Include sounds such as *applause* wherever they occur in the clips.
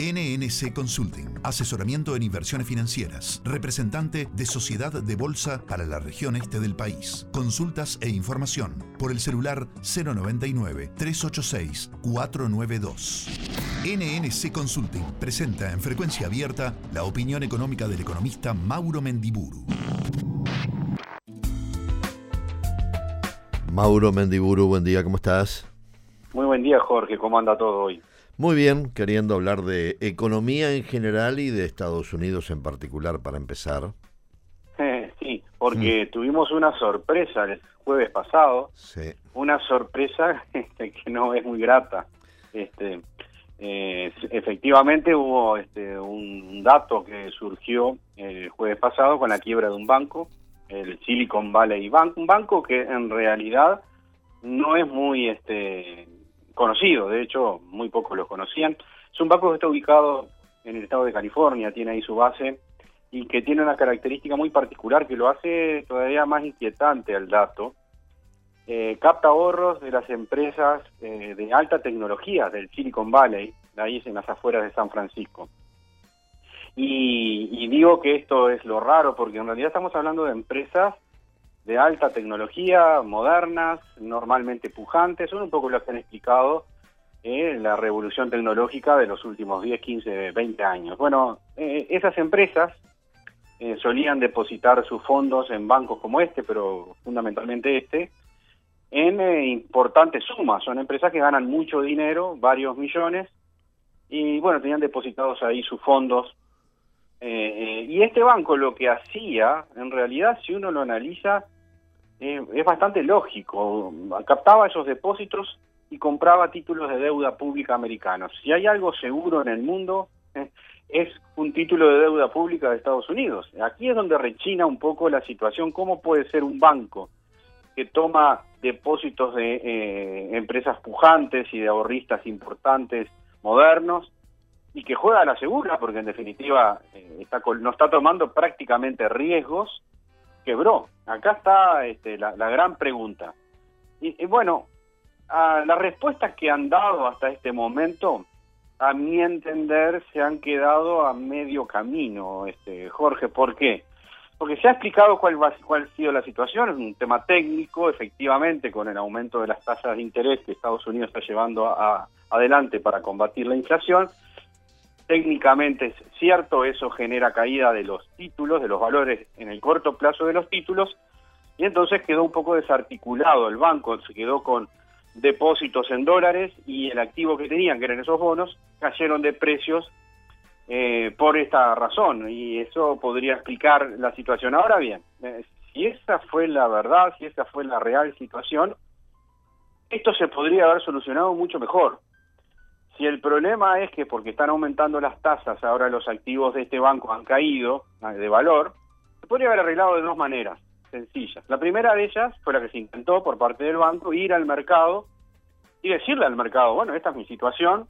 NNC Consulting, asesoramiento en inversiones financieras, representante de Sociedad de Bolsa para la región este del país. Consultas e información por el celular 099-386-492. NNC Consulting presenta en frecuencia abierta la opinión económica del economista Mauro Mendiburu. Mauro Mendiburu, buen día, ¿cómo estás? Muy buen día, Jorge, ¿cómo anda todo hoy? Muy bien, queriendo hablar de economía en general y de Estados Unidos en particular para empezar. *laughs* sí, porque mm. tuvimos una sorpresa el jueves pasado, sí. una sorpresa *laughs* este, que no es muy grata. Este, eh, efectivamente hubo este, un dato que surgió el jueves pasado con la quiebra de un banco, el Silicon Valley Bank, un banco que en realidad no es muy este conocido, de hecho muy pocos lo conocían. Es un banco que está ubicado en el estado de California, tiene ahí su base y que tiene una característica muy particular que lo hace todavía más inquietante al dato. Eh, capta ahorros de las empresas eh, de alta tecnología del Silicon Valley, de ahí en las afueras de San Francisco. Y, y digo que esto es lo raro porque en realidad estamos hablando de empresas de alta tecnología, modernas, normalmente pujantes, son un poco lo que han explicado eh, la revolución tecnológica de los últimos 10, 15, 20 años. Bueno, eh, esas empresas eh, solían depositar sus fondos en bancos como este, pero fundamentalmente este, en eh, importantes sumas. Son empresas que ganan mucho dinero, varios millones, y bueno, tenían depositados ahí sus fondos y este banco lo que hacía, en realidad, si uno lo analiza, eh, es bastante lógico. Captaba esos depósitos y compraba títulos de deuda pública americanos. Si hay algo seguro en el mundo, eh, *laughs* es un título de deuda pública de Estados Unidos. Aquí es donde rechina un poco la situación. ¿Cómo puede ser un banco que toma depósitos de empresas pujantes y de ahorristas importantes modernos y que juega a la segura, porque en definitiva eh, está, no está tomando prácticamente riesgos, quebró. Acá está este, la, gran pregunta. Y, bueno, a las respuestas que han dado hasta este momento, a mi entender, se han quedado a medio camino, este, Jorge. ¿Por qué? Porque se ha explicado cuál, va, cuál ha sido la situación, es un tema técnico, efectivamente, con el aumento de las tasas de interés que Estados Unidos está llevando a, adelante para combatir la inflación, técnicamente es cierto, eso genera caída de los títulos, de los valores en el corto plazo de los títulos, y entonces quedó un poco desarticulado el banco, se quedó con depósitos en dólares y el activo que tenían, que eran esos bonos, cayeron de precios eh, por esta razón, y eso podría explicar la situación. Ahora bien, eh, si esa fue la verdad, si esa fue la real situación, esto se podría haber solucionado mucho mejor si el problema es que porque están aumentando las tasas, ahora los activos de este banco han caído ah, de valor, se podría haber arreglado de dos maneras sencillas. La primera de ellas fue la que se intentó por parte del banco, ir al mercado y decirle al mercado, bueno, esta es mi situación,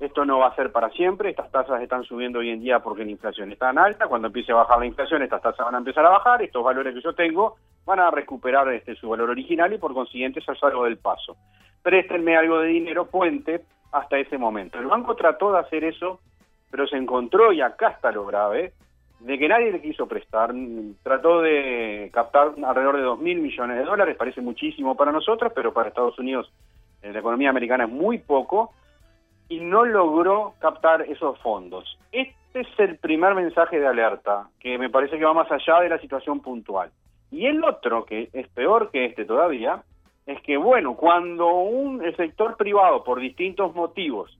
esto no va a ser para siempre, estas tasas están subiendo hoy en día porque la inflación está tan alta, cuando empiece a bajar la inflación estas tasas van a empezar a bajar, estos valores que yo tengo van a recuperar este, su valor original y por consiguiente eso es algo del paso. Préstenme algo de dinero puente hasta ese momento. El banco trató de hacer eso, pero se encontró, y acá está lo grave, de que nadie le quiso prestar. Trató de captar alrededor de 2 mil millones de dólares, parece muchísimo para nosotros, pero para Estados Unidos eh, la economía americana es muy poco, y no logró captar esos fondos. Este es el primer mensaje de alerta, que me parece que va más allá de la situación puntual. Y el otro, que es peor que este todavía, es que, bueno, cuando un, el sector privado, por distintos motivos,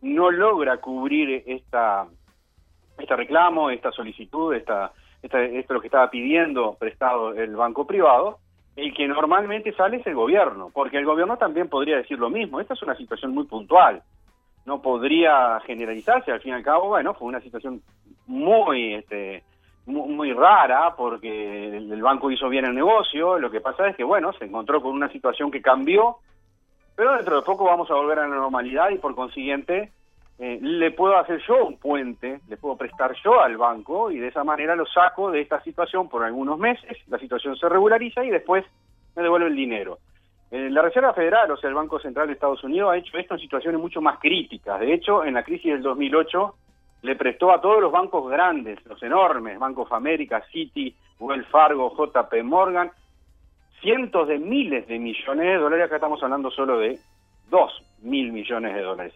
no logra cubrir esta, este reclamo, esta solicitud, esta, esta, esto lo que estaba pidiendo prestado el banco privado, el que normalmente sale es el gobierno, porque el gobierno también podría decir lo mismo. Esta es una situación muy puntual, no podría generalizarse. Al fin y al cabo, bueno, fue una situación muy este, muy, rara porque el, banco hizo bien el negocio, lo que pasa es que, bueno, se encontró con una situación que cambió, pero dentro de poco vamos a volver a la normalidad y por consiguiente eh, le puedo hacer yo un puente, le puedo prestar yo al banco y de esa manera lo saco de esta situación por algunos meses, la situación se regulariza y después me devuelve el dinero. Eh, la Reserva Federal, o sea, el Banco Central de Estados Unidos, ha hecho esto en situaciones mucho más críticas. De hecho, en la crisis del 2008 le prestó a todos los bancos grandes, los enormes, Banco of America, Citi, Wells Fargo, JP Morgan, cientos de miles de millones de dólares, acá estamos hablando solo de dos mil millones de dólares.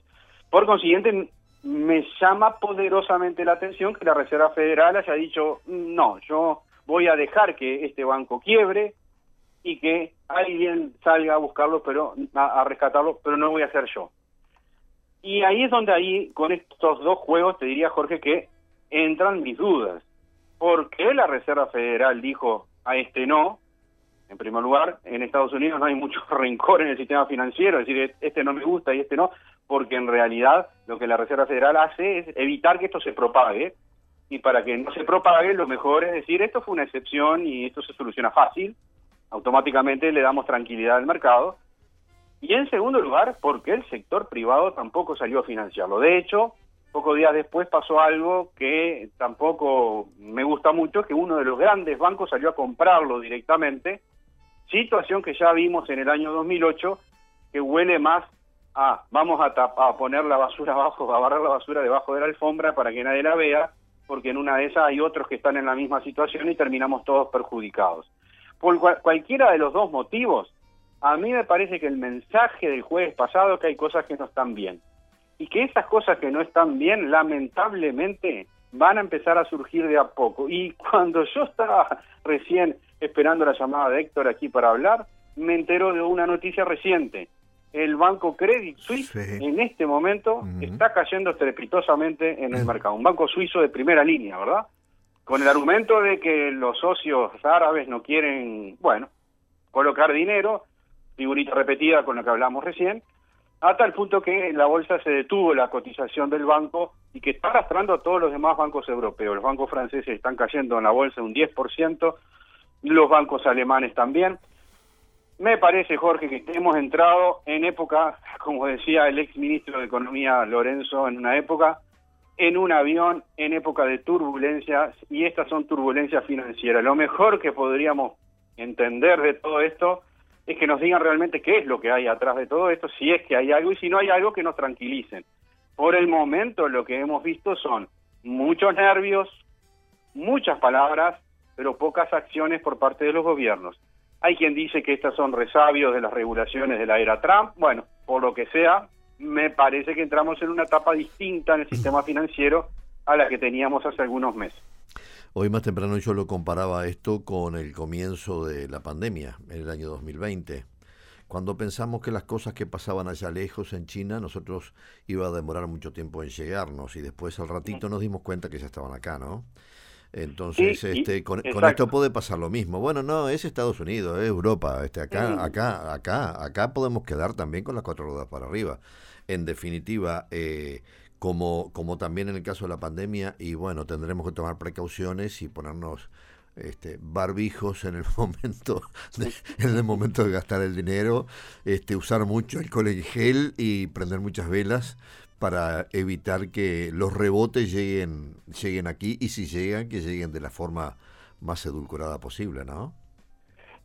Por consiguiente, me llama poderosamente la atención que la Reserva Federal haya dicho, no, yo voy a dejar que este banco quiebre y que alguien salga a buscarlo, pero a, rescatarlo, pero no voy a ser yo. Y ahí es donde ahí, con estos dos juegos, te diría, Jorge, que entran mis dudas. ¿Por qué la Reserva Federal dijo a este no? En primer lugar, en Estados Unidos no hay mucho *laughs* rencor en el sistema financiero, es decir, este no me gusta y este no, porque en realidad lo que la Reserva Federal hace es evitar que esto se propague, y para que no se propague lo mejor es decir, esto fue una excepción y esto se soluciona fácil, automáticamente le damos tranquilidad al mercado, y en segundo lugar, porque el sector privado tampoco salió a financiarlo. De hecho, pocos días después pasó algo que tampoco me gusta mucho, que uno de los grandes bancos salió a comprarlo directamente, situación que ya vimos en el año 2008, que huele más a vamos a, a poner la basura *laughs* abajo, a barrer la basura debajo de la alfombra para que nadie la vea, porque en una de esas hay otros que están en la misma situación y terminamos todos perjudicados. Por cualquiera de los dos motivos, a mí me parece que el mensaje del jueves pasado es que hay cosas que no están bien. Y que esas cosas que no están bien, lamentablemente, van a empezar a surgir de a poco. Y cuando yo estaba recién esperando la llamada de Héctor aquí para hablar, me entero de una noticia reciente. El banco Credit Suisse en este momento está cayendo estrepitosamente en el mercado. Un banco suizo de primera línea, ¿verdad? Con el argumento de que los socios árabes no quieren, bueno, colocar dinero figurita repetida con la que hablamos recién, a tal punto que en la bolsa se detuvo la cotización del banco y que está arrastrando a todos los demás bancos europeos. Los bancos franceses están cayendo en la bolsa un 10%, los bancos alemanes también. Me parece, Jorge, que hemos entrado en época, como decía el ex ministro de Economía Lorenzo, en una época, en un avión, en época de turbulencias, y estas son turbulencias financieras. Lo mejor que podríamos entender de todo esto es que nos digan realmente qué es lo que hay atrás de todo esto, si es que hay algo y si no hay algo que nos tranquilicen. Por el momento lo que hemos visto son muchos nervios, muchas palabras, pero pocas acciones por parte de los gobiernos. Hay quien dice que estas son resabios de las regulaciones de la era Trump. Bueno, por lo que sea, me parece que entramos en una etapa distinta en el *laughs* sistema financiero a la que teníamos hace algunos meses. Hoy más temprano yo lo comparaba esto con el comienzo de la pandemia, en el año 2020. Cuando pensamos que las cosas que pasaban allá lejos en China, nosotros iba a demorar mucho tiempo en llegarnos y después al ratito nos dimos cuenta que ya estaban acá, ¿no? Entonces, este, con, esto puede pasar lo mismo. Bueno, no, es Estados Unidos, es Europa. Este, acá, acá, acá, acá podemos quedar también con las cuatro ruedas para arriba. En definitiva, eh, como, como también en el caso de la pandemia, y bueno, tendremos que tomar precauciones y ponernos este, barbijos en el *laughs* momento de, en el momento de gastar el dinero, este, usar mucho alcohol en gel y prender muchas velas para evitar que los rebotes lleguen, lleguen aquí y si llegan, que lleguen de la forma más edulcorada posible, ¿no?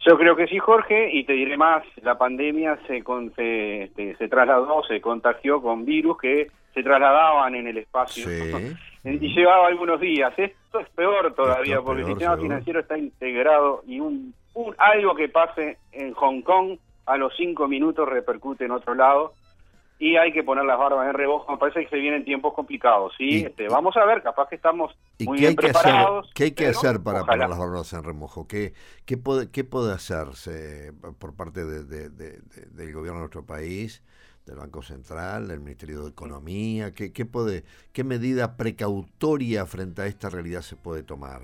Yo creo que sí, Jorge, y te diré más, la pandemia se, se, este, se trasladó, se contagió con virus que se trasladaban en el espacio *laughs* y llevaba algunos días. Esto es peor todavía porque el sistema financiero está integrado y un, algo que pase en Hong Kong a los cinco minutos repercute en otro lado y hay que poner las barbas en rebojo. Me parece que se vienen tiempos complicados. ¿sí? este, vamos a ver, capaz que estamos muy bien preparados. ¿Qué hay que hacer para poner las barbas en remojo? ¿Qué, qué, puede, qué puede hacerse por parte del gobierno de nuestro país? Del Banco Central, del Ministerio de Economía? ¿Qué, qué, puede, ¿Qué medida precautoria frente a esta realidad se puede tomar?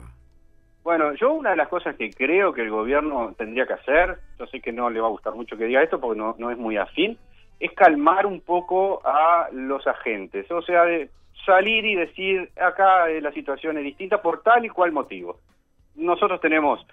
Bueno, yo una de las cosas que creo que el gobierno tendría que hacer, yo sé que no le va a gustar mucho que diga esto porque no, no es muy afín, es calmar un poco a los agentes, o sea, de salir y decir acá la situación es distinta por tal y cual motivo. Nosotros tenemos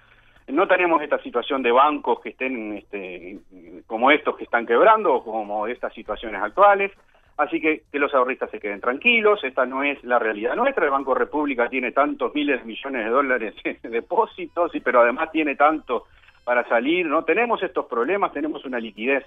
no tenemos esta situación de bancos que estén este, como estos que están quebrando o como estas situaciones actuales. Así que que los ahorristas se queden tranquilos, esta no es la realidad nuestra, el Banco República tiene tantos miles de millones de dólares *laughs* en depósitos, pero además tiene tanto para salir, ¿no? Tenemos estos problemas, tenemos una liquidez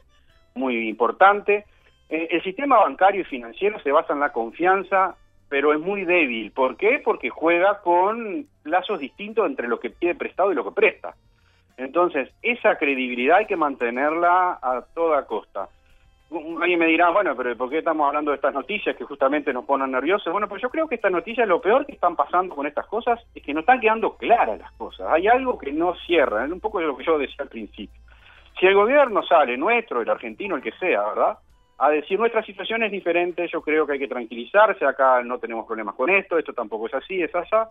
muy importante. Eh, el sistema bancario y financiero se basa en la confianza, pero es muy débil. ¿Por qué? Porque juega con plazos distintos entre lo que pide prestado y lo que presta. Entonces, esa credibilidad hay que mantenerla a toda costa. Alguien me dirá, bueno, pero ¿por qué estamos hablando de estas noticias que justamente nos ponen nerviosos? Bueno, pues yo creo que estas noticias, lo peor que están pasando con estas cosas es que no están quedando claras las cosas. Hay algo que no cierra, es un poco de lo que yo decía al principio. Si el gobierno sale, nuestro, el argentino, el que sea, ¿verdad? A decir nuestra situación es diferente, yo creo que hay que tranquilizarse, acá no tenemos problemas con esto, esto tampoco es así, es allá.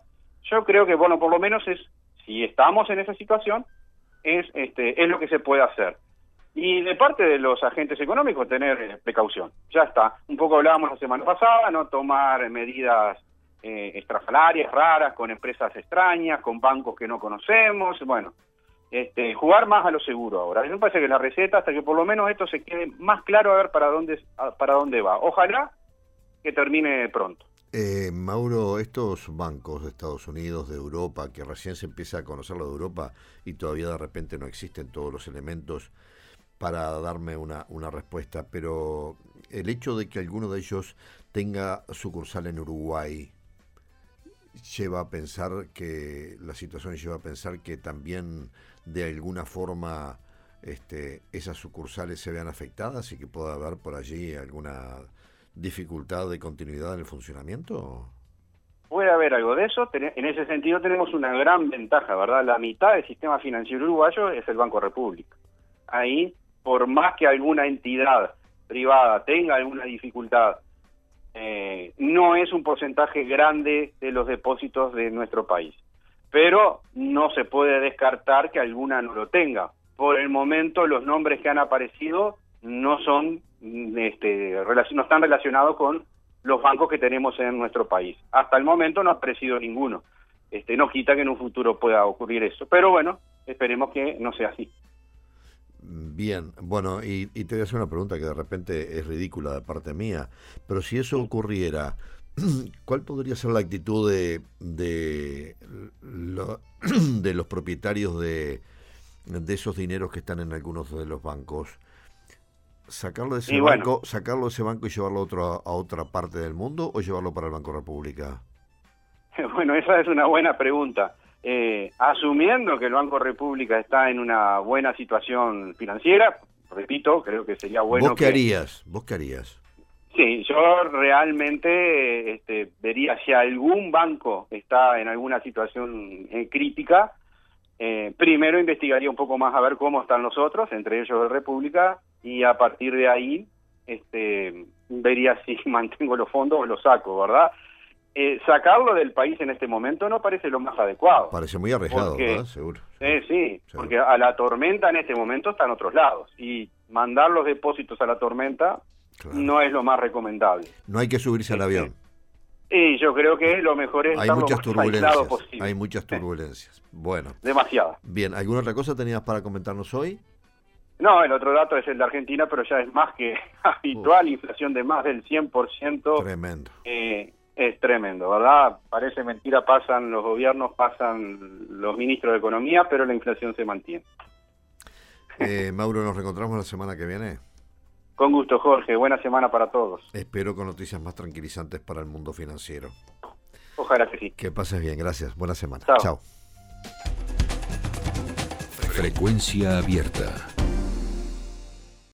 Yo creo que, bueno, por lo menos es, si estamos en esa situación, es, este, es lo que se puede hacer. Y de parte de los agentes económicos, tener eh, precaución. Ya está. Un poco hablábamos la semana pasada, no tomar medidas eh, extrafalarias, raras, con empresas extrañas, con bancos que no conocemos. Bueno, este, jugar más a lo seguro ahora. A mí me parece que la receta, hasta que por lo menos esto se quede más claro a ver para dónde, para dónde va. Ojalá que termine pronto. Eh, Mauro, estos bancos de Estados Unidos, de Europa, que recién se empieza a conocer lo de Europa y todavía de repente no existen todos los elementos para darme una, una respuesta, pero el hecho de que alguno de ellos tenga sucursal en Uruguay lleva a pensar que la situación lleva a pensar que también de alguna forma este, esas sucursales se vean afectadas y que pueda haber por allí alguna dificultad de continuidad en el funcionamiento? Puede haber algo de eso. En ese sentido tenemos una gran ventaja, ¿verdad? La mitad del sistema financiero uruguayo es el Banco República. Ahí, por más que alguna entidad privada tenga alguna dificultad, eh, no es un porcentaje grande de los depósitos de nuestro país. Pero no se puede descartar que alguna no lo tenga. Por el momento, los nombres que han aparecido no son este, no están relacionados con los bancos que tenemos en nuestro país. Hasta el momento no ha aparecido ninguno. Este, no quita que en un futuro pueda ocurrir eso. Pero bueno, esperemos que no sea así. Bien, bueno, y, te voy a hacer una pregunta que de repente es ridícula de parte mía, pero si eso ocurriera, *clears throat* ¿cuál podría ser la actitud de, de, *clears throat* de los propietarios de, de esos dineros que están en algunos de los bancos? sacarlo de ese banco, sacarlo de ese banco y llevarlo a, otro, a otra parte del mundo o llevarlo para el Banco República? *laughs* Bueno, esa es una buena pregunta. Eh, asumiendo que el Banco República está en una buena situación financiera, repito, creo que sería bueno. ¿Vos qué harías? ¿Vos qué harías? Sí, yo realmente este, vería si algún banco está en alguna situación eh, crítica. Eh, primero investigaría un poco más a ver cómo están los otros, entre ellos el República, y a partir de ahí este, vería si *laughs* mantengo los fondos o los saco, ¿verdad? Eh, sacarlo del país en este momento no parece lo más adecuado. Parece muy arriesgado, ¿verdad? Seguro. sí, porque a la tormenta en este momento está en otros lados y mandar los depósitos a la tormenta no es lo más recomendable. No hay que subirse al avión. Y yo creo que lo mejor es hay muchas turbulencias, Hay muchas turbulencias. Bueno. Demasiadas. Bien, ¿alguna otra cosa tenías para comentarnos hoy? No, el otro dato es el de Argentina, pero ya es más que *laughs* habitual, inflación de más del 100%. Tremendo. Eh, tremendo, ¿verdad? Parece mentira, pasan los gobiernos, pasan los ministros de Economía, pero la inflación se mantiene. Eh, Mauro, ¿nos reencontramos la semana que viene? Con gusto, Jorge. Buena semana para todos. Espero con noticias más tranquilizantes para el mundo financiero. Ojalá que sí. Que pases bien. Gracias. Buena semana. Chao. Frecuencia abierta.